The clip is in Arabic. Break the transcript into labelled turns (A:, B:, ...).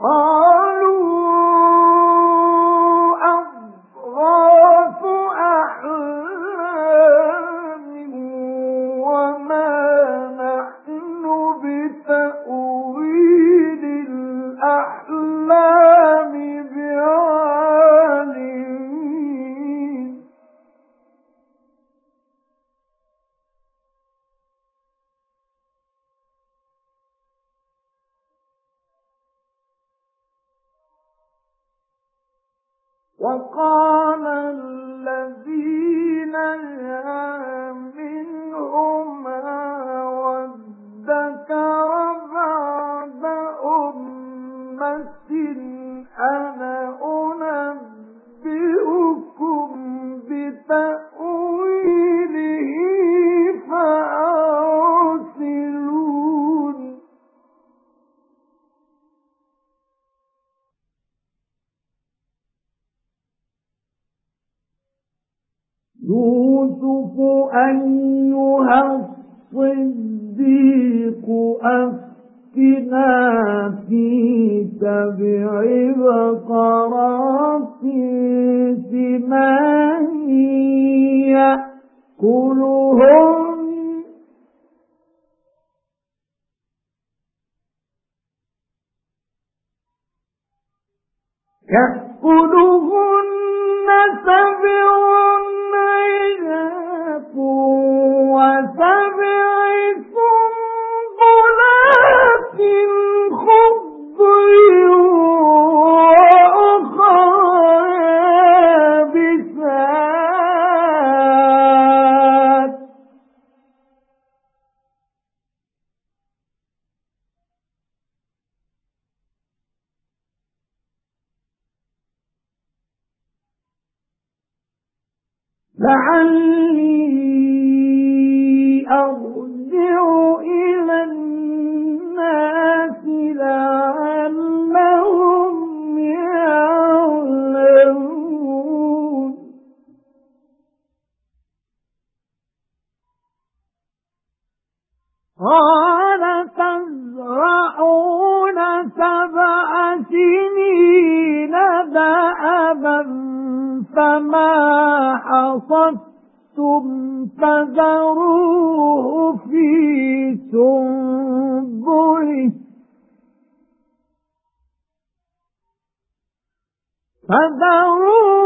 A: Oh. وقال الذين يا منهما وادكر بعد أمة أنا أنبئكم يوسف أيها الصديق أفتنا في سبع بقرات سمان يأكلهن. يأكلهن سبع لعلي أرجع إلى الناس لعلهم يعلمون. قال تزرعون سبع سنين دأبا فما حصدتم فذروه في سنبله فذروه